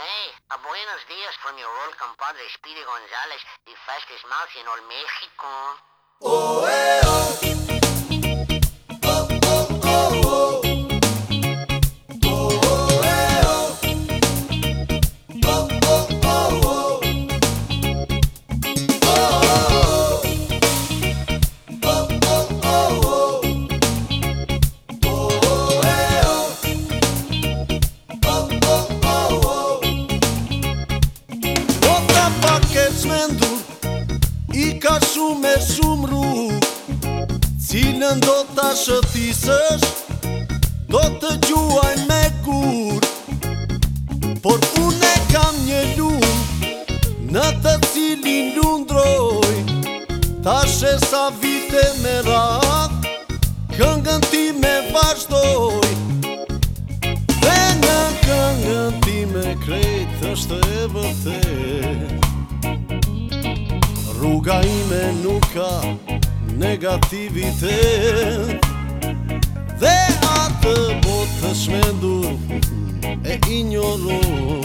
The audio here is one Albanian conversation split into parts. Hey, a buenos días from your old compadre Speedy González the Fastest mouse in All Mexico. Oh, eh, oh shumë e shumë rrugë Cilën do të shëtisësht Do të gjuaj me kur Por une kam një lumë Në të cilin lundroj Ta shesa vite me rat Këngën ti me vazhdoj Rruga ime nuk ka negativitet Dhe atë botë po të shmendu e ignoroj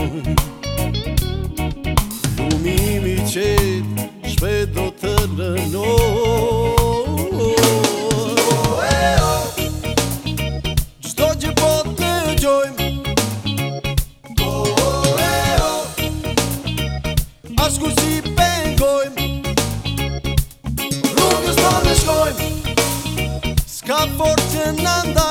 Lumimi qëtë shpet do të lënoj Ashtë ku si përë forte não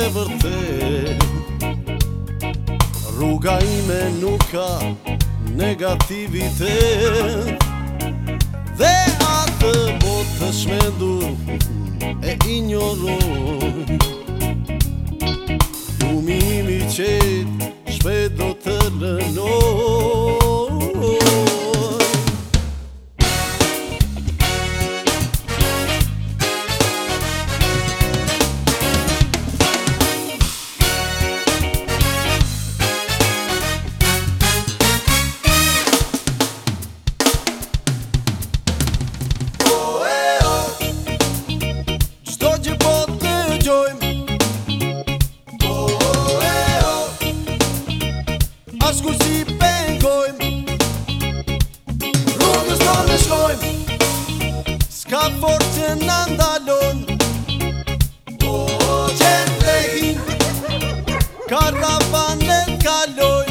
e vërte Rruga ime nuk ka Negativitet Dhe atë bot po të shmendu e ignoroj Umimi qetë shpet do të lënoj Asku si pengojm Rrugës të në shkojm Ska forë që në ndalon O, po o, që në trehin Karabanën kaloj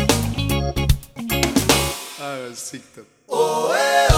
Ajo, sikëtë O, e, o